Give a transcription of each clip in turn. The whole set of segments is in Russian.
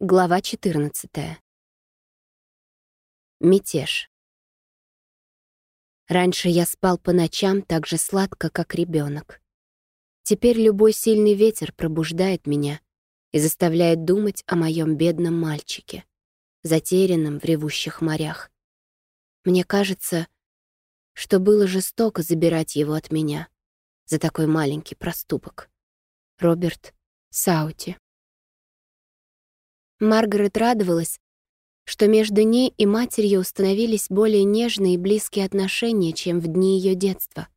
Глава 14. Мятеж. Раньше я спал по ночам так же сладко, как ребенок. Теперь любой сильный ветер пробуждает меня и заставляет думать о моем бедном мальчике, затерянном в ревущих морях. Мне кажется, что было жестоко забирать его от меня за такой маленький проступок. Роберт Саути. Маргарет радовалась, что между ней и матерью установились более нежные и близкие отношения, чем в дни ее детства.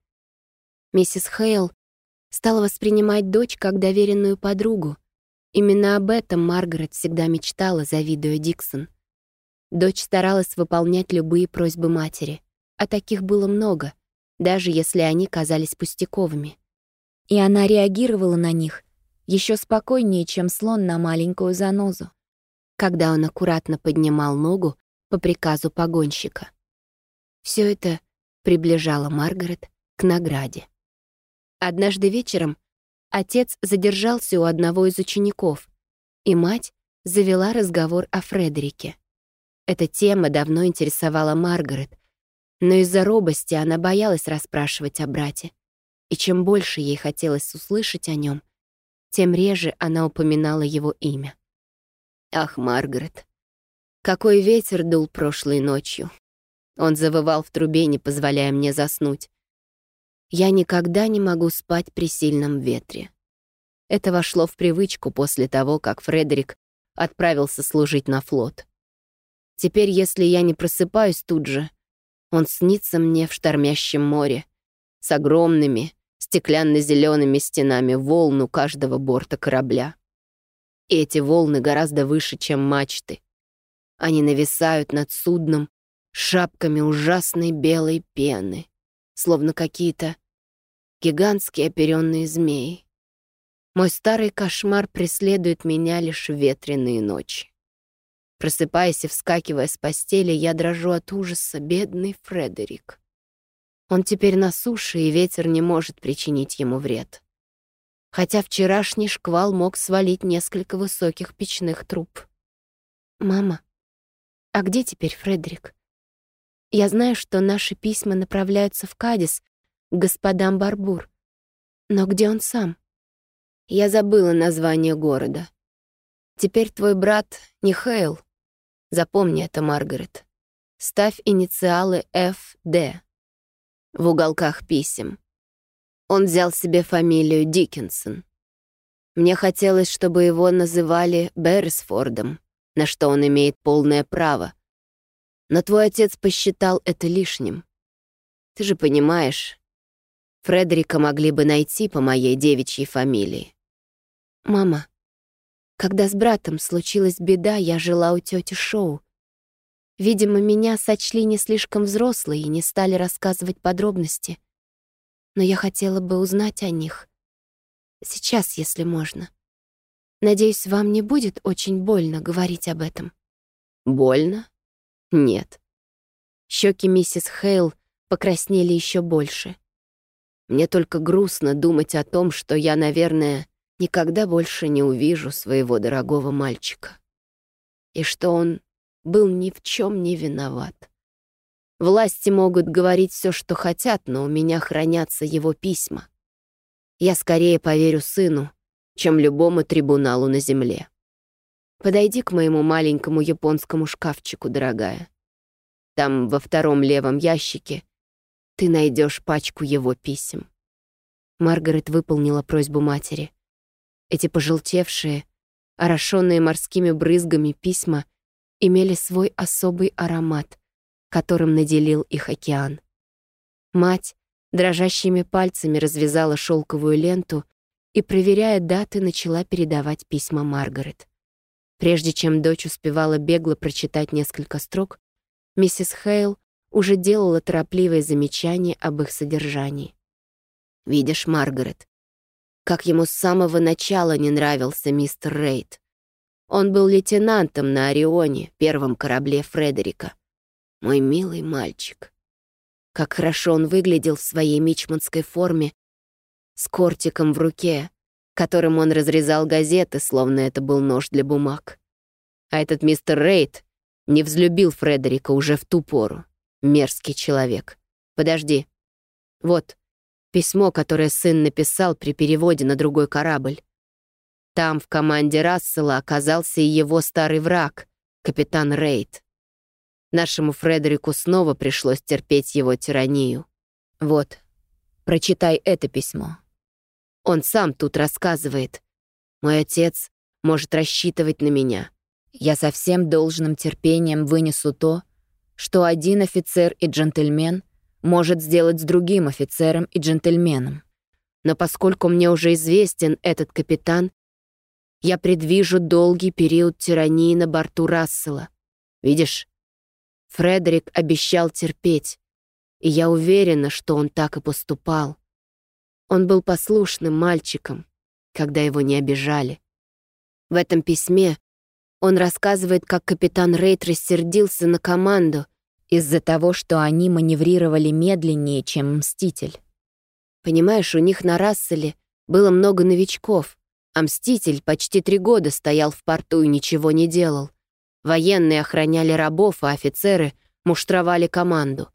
Миссис Хейл стала воспринимать дочь как доверенную подругу. Именно об этом Маргарет всегда мечтала, завидуя Диксон. Дочь старалась выполнять любые просьбы матери, а таких было много, даже если они казались пустяковыми. И она реагировала на них еще спокойнее, чем слон на маленькую занозу когда он аккуратно поднимал ногу по приказу погонщика. Все это приближало Маргарет к награде. Однажды вечером отец задержался у одного из учеников, и мать завела разговор о Фредерике. Эта тема давно интересовала Маргарет, но из-за робости она боялась расспрашивать о брате. И чем больше ей хотелось услышать о нем, тем реже она упоминала его имя. Ах, Маргарет, какой ветер дул прошлой ночью. Он завывал в трубе, не позволяя мне заснуть. Я никогда не могу спать при сильном ветре. Это вошло в привычку после того, как Фредерик отправился служить на флот. Теперь, если я не просыпаюсь тут же, он снится мне в штормящем море с огромными стеклянно зелеными стенами волн у каждого борта корабля. Эти волны гораздо выше, чем мачты. Они нависают над судном шапками ужасной белой пены, словно какие-то гигантские оперенные змеи. Мой старый кошмар преследует меня лишь в ветреные ночи. Просыпаясь и вскакивая с постели, я дрожу от ужаса, бедный Фредерик. Он теперь на суше, и ветер не может причинить ему вред хотя вчерашний шквал мог свалить несколько высоких печных труб. «Мама, а где теперь Фредерик? Я знаю, что наши письма направляются в Кадис, к господам Барбур. Но где он сам?» Я забыла название города. Теперь твой брат не Хейл. Запомни это, Маргарет. Ставь инициалы Ф.Д. в уголках писем. Он взял себе фамилию Диккенсон. Мне хотелось, чтобы его называли Беррисфордом, на что он имеет полное право. Но твой отец посчитал это лишним. Ты же понимаешь, Фредерика могли бы найти по моей девичьей фамилии. Мама, когда с братом случилась беда, я жила у тети Шоу. Видимо, меня сочли не слишком взрослой и не стали рассказывать подробности — но я хотела бы узнать о них. Сейчас, если можно. Надеюсь, вам не будет очень больно говорить об этом. Больно? Нет. Щеки миссис Хейл покраснели еще больше. Мне только грустно думать о том, что я, наверное, никогда больше не увижу своего дорогого мальчика. И что он был ни в чем не виноват. Власти могут говорить все, что хотят, но у меня хранятся его письма. Я скорее поверю сыну, чем любому трибуналу на земле. Подойди к моему маленькому японскому шкафчику, дорогая. Там, во втором левом ящике, ты найдешь пачку его писем. Маргарет выполнила просьбу матери. Эти пожелтевшие, орошенные морскими брызгами письма имели свой особый аромат, которым наделил их океан. Мать дрожащими пальцами развязала шелковую ленту и, проверяя даты, начала передавать письма Маргарет. Прежде чем дочь успевала бегло прочитать несколько строк, миссис Хейл уже делала торопливые замечания об их содержании. «Видишь, Маргарет, как ему с самого начала не нравился мистер Рейд. Он был лейтенантом на Орионе, первом корабле Фредерика. Мой милый мальчик. Как хорошо он выглядел в своей мичманской форме, с кортиком в руке, которым он разрезал газеты, словно это был нож для бумаг. А этот мистер Рейд не взлюбил Фредерика уже в ту пору. Мерзкий человек. Подожди. Вот, письмо, которое сын написал при переводе на другой корабль. Там в команде Рассела оказался и его старый враг, капитан Рейд. Нашему Фредерику снова пришлось терпеть его тиранию. Вот, прочитай это письмо. Он сам тут рассказывает. Мой отец может рассчитывать на меня. Я со всем должным терпением вынесу то, что один офицер и джентльмен может сделать с другим офицером и джентльменом. Но поскольку мне уже известен этот капитан, я предвижу долгий период тирании на борту Рассела. Видишь, Фредерик обещал терпеть, и я уверена, что он так и поступал. Он был послушным мальчиком, когда его не обижали. В этом письме он рассказывает, как капитан Рейд рассердился на команду из-за того, что они маневрировали медленнее, чем Мститель. Понимаешь, у них на Расселе было много новичков, а Мститель почти три года стоял в порту и ничего не делал. Военные охраняли рабов, а офицеры муштровали команду.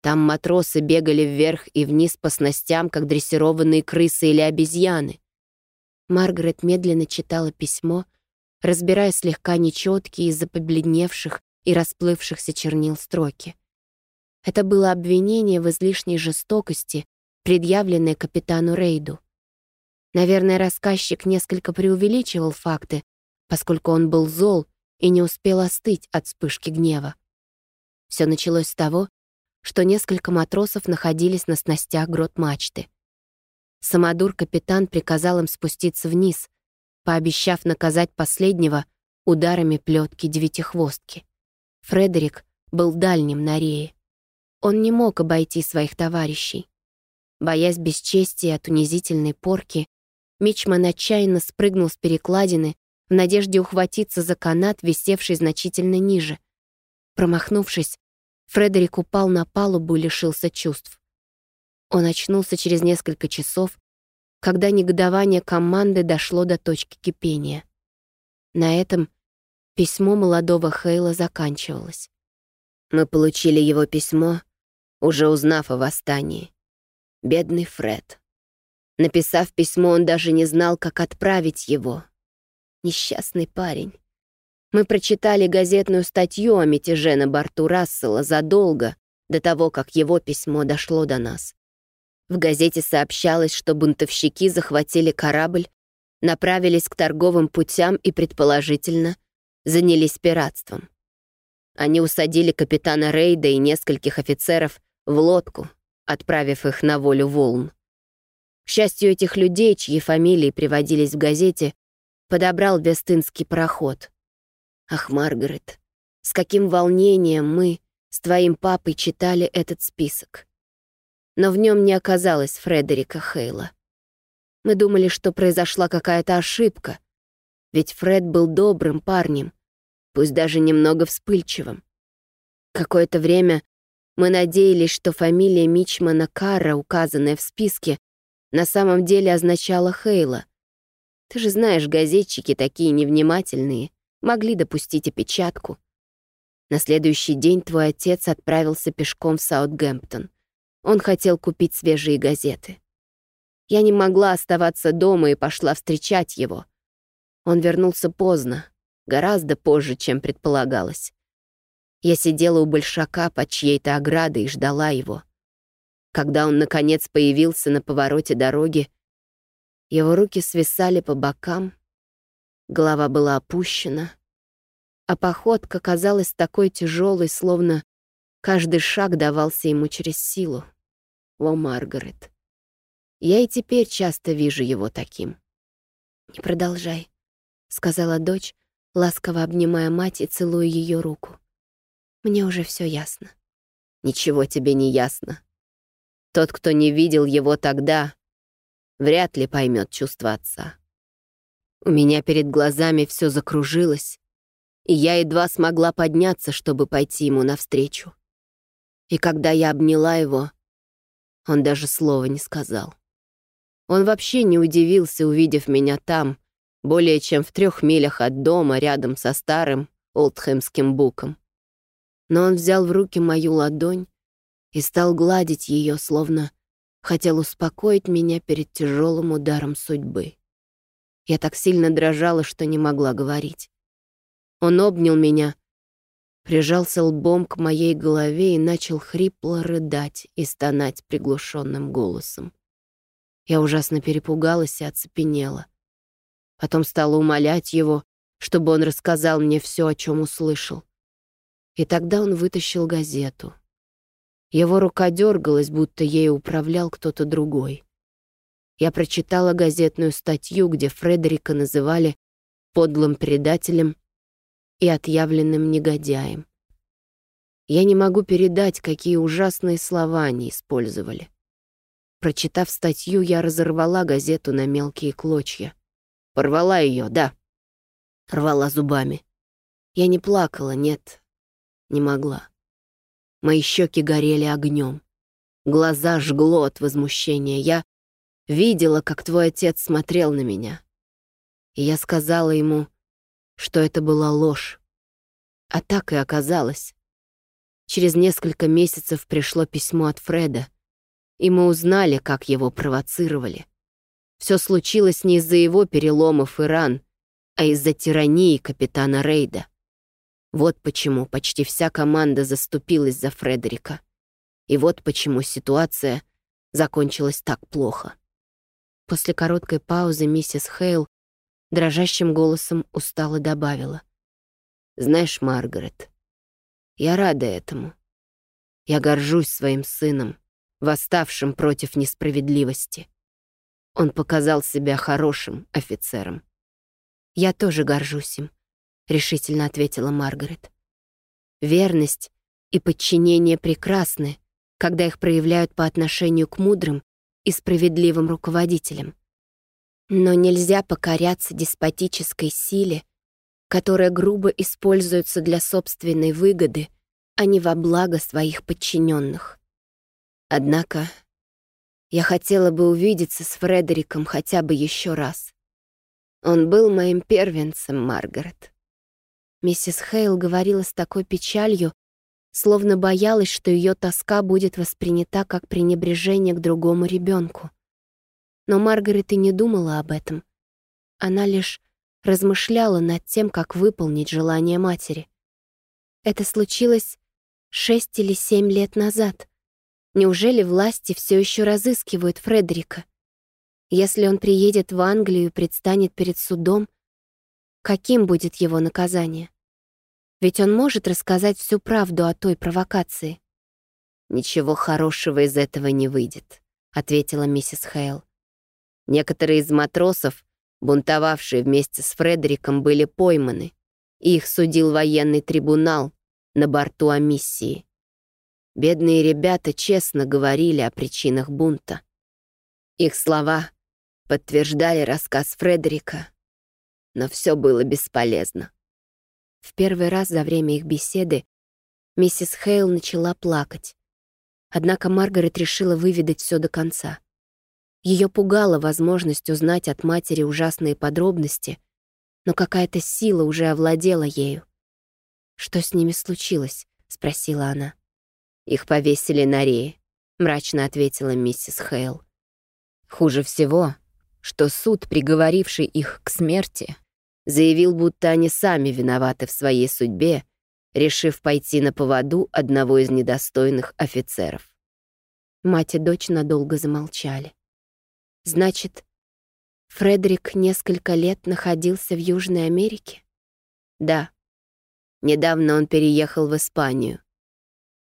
Там матросы бегали вверх и вниз по снастям, как дрессированные крысы или обезьяны. Маргарет медленно читала письмо, разбирая слегка нечеткие из-за побледневших и расплывшихся чернил строки. Это было обвинение в излишней жестокости, предъявленное капитану Рейду. Наверное, рассказчик несколько преувеличивал факты, поскольку он был зол и не успел остыть от вспышки гнева. Все началось с того, что несколько матросов находились на снастях грот мачты. Самодур-капитан приказал им спуститься вниз, пообещав наказать последнего ударами плетки девятихвостки. Фредерик был дальним на рее. Он не мог обойти своих товарищей. Боясь бесчестия от унизительной порки, Мичман отчаянно спрыгнул с перекладины в надежде ухватиться за канат, висевший значительно ниже. Промахнувшись, Фредерик упал на палубу и лишился чувств. Он очнулся через несколько часов когда негодование команды дошло до точки кипения. На этом письмо молодого Хейла заканчивалось. Мы получили его письмо, уже узнав о восстании. Бедный Фред. Написав письмо, он даже не знал, как отправить его. Несчастный парень. Мы прочитали газетную статью о мятеже на борту Рассела задолго до того, как его письмо дошло до нас. В газете сообщалось, что бунтовщики захватили корабль, направились к торговым путям и, предположительно, занялись пиратством. Они усадили капитана Рейда и нескольких офицеров в лодку, отправив их на волю волн. К счастью, этих людей, чьи фамилии приводились в газете, подобрал Вестынский пароход. Ах, Маргарет, с каким волнением мы с твоим папой читали этот список но в нем не оказалось Фредерика Хейла. Мы думали, что произошла какая-то ошибка, ведь Фред был добрым парнем, пусть даже немного вспыльчивым. Какое-то время мы надеялись, что фамилия Мичмана Карра, указанная в списке, на самом деле означала Хейла. Ты же знаешь, газетчики такие невнимательные, могли допустить опечатку. На следующий день твой отец отправился пешком в Саутгемптон — он хотел купить свежие газеты. Я не могла оставаться дома и пошла встречать его. Он вернулся поздно, гораздо позже, чем предполагалось. Я сидела у большака под чьей-то оградой и ждала его. Когда он, наконец, появился на повороте дороги, его руки свисали по бокам, голова была опущена, а походка казалась такой тяжелой, словно каждый шаг давался ему через силу. О, Маргарет. Я и теперь часто вижу его таким. «Не продолжай», — сказала дочь, ласково обнимая мать и целуя ее руку. «Мне уже все ясно». «Ничего тебе не ясно. Тот, кто не видел его тогда, вряд ли поймет чувства отца. У меня перед глазами все закружилось, и я едва смогла подняться, чтобы пойти ему навстречу. И когда я обняла его, он даже слова не сказал. Он вообще не удивился, увидев меня там, более чем в трех милях от дома, рядом со старым Олдхэмским буком. Но он взял в руки мою ладонь и стал гладить ее, словно хотел успокоить меня перед тяжелым ударом судьбы. Я так сильно дрожала, что не могла говорить. Он обнял меня, прижался лбом к моей голове и начал хрипло рыдать и стонать приглушенным голосом. Я ужасно перепугалась и оцепенела. Потом стала умолять его, чтобы он рассказал мне все, о чем услышал. И тогда он вытащил газету. Его рука дергалась, будто ею управлял кто-то другой. Я прочитала газетную статью, где Фредерика называли подлым предателем и отъявленным негодяем. Я не могу передать, какие ужасные слова они использовали. Прочитав статью, я разорвала газету на мелкие клочья. Порвала ее, да. Рвала зубами. Я не плакала, нет, не могла. Мои щеки горели огнем. Глаза жгло от возмущения. Я видела, как твой отец смотрел на меня. И я сказала ему, что это была ложь. А так и оказалось. Через несколько месяцев пришло письмо от Фреда, и мы узнали, как его провоцировали. Все случилось не из-за его переломов и ран, а из-за тирании капитана Рейда. Вот почему почти вся команда заступилась за Фредерика. И вот почему ситуация закончилась так плохо. После короткой паузы миссис Хейл дрожащим голосом устало добавила. «Знаешь, Маргарет, я рада этому. Я горжусь своим сыном, восставшим против несправедливости. Он показал себя хорошим офицером. Я тоже горжусь им, решительно ответила Маргарет. Верность и подчинение прекрасны, когда их проявляют по отношению к мудрым и справедливым руководителям. Но нельзя покоряться деспотической силе, которая грубо используется для собственной выгоды, а не во благо своих подчиненных. Однако я хотела бы увидеться с Фредериком хотя бы еще раз. Он был моим первенцем, Маргарет. Миссис Хейл говорила с такой печалью, словно боялась, что ее тоска будет воспринята как пренебрежение к другому ребенку. Но Маргарет и не думала об этом. Она лишь размышляла над тем, как выполнить желание матери. Это случилось шесть или семь лет назад. Неужели власти все еще разыскивают Фредерика? Если он приедет в Англию и предстанет перед судом, каким будет его наказание? Ведь он может рассказать всю правду о той провокации. «Ничего хорошего из этого не выйдет», — ответила миссис Хейл. Некоторые из матросов, бунтовавшие вместе с Фредериком, были пойманы, их судил военный трибунал на борту Амиссии. Бедные ребята честно говорили о причинах бунта. Их слова подтверждали рассказ Фредерика, но все было бесполезно. В первый раз за время их беседы миссис Хейл начала плакать. Однако Маргарет решила выведать все до конца. Ее пугала возможность узнать от матери ужасные подробности, но какая-то сила уже овладела ею. «Что с ними случилось?» — спросила она. «Их повесили на рее», — мрачно ответила миссис Хейл. «Хуже всего, что суд, приговоривший их к смерти, заявил, будто они сами виноваты в своей судьбе, решив пойти на поводу одного из недостойных офицеров». Мать и дочь надолго замолчали. «Значит, Фредерик несколько лет находился в Южной Америке?» «Да. Недавно он переехал в Испанию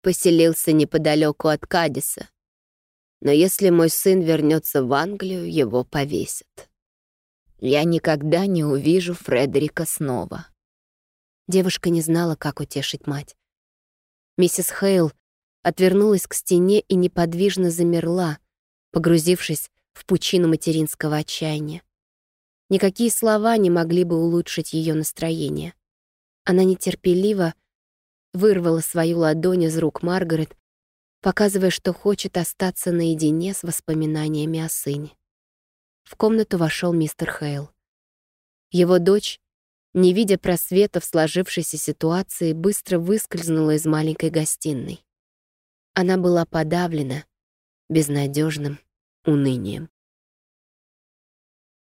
поселился неподалеку от Кадиса. Но если мой сын вернется в Англию, его повесят. Я никогда не увижу Фредерика снова. Девушка не знала, как утешить мать. Миссис Хейл отвернулась к стене и неподвижно замерла, погрузившись в пучину материнского отчаяния. Никакие слова не могли бы улучшить ее настроение. Она нетерпеливо вырвала свою ладонь из рук Маргарет, показывая, что хочет остаться наедине с воспоминаниями о сыне. В комнату вошел мистер Хейл. Его дочь, не видя просвета в сложившейся ситуации, быстро выскользнула из маленькой гостиной. Она была подавлена безнадежным унынием.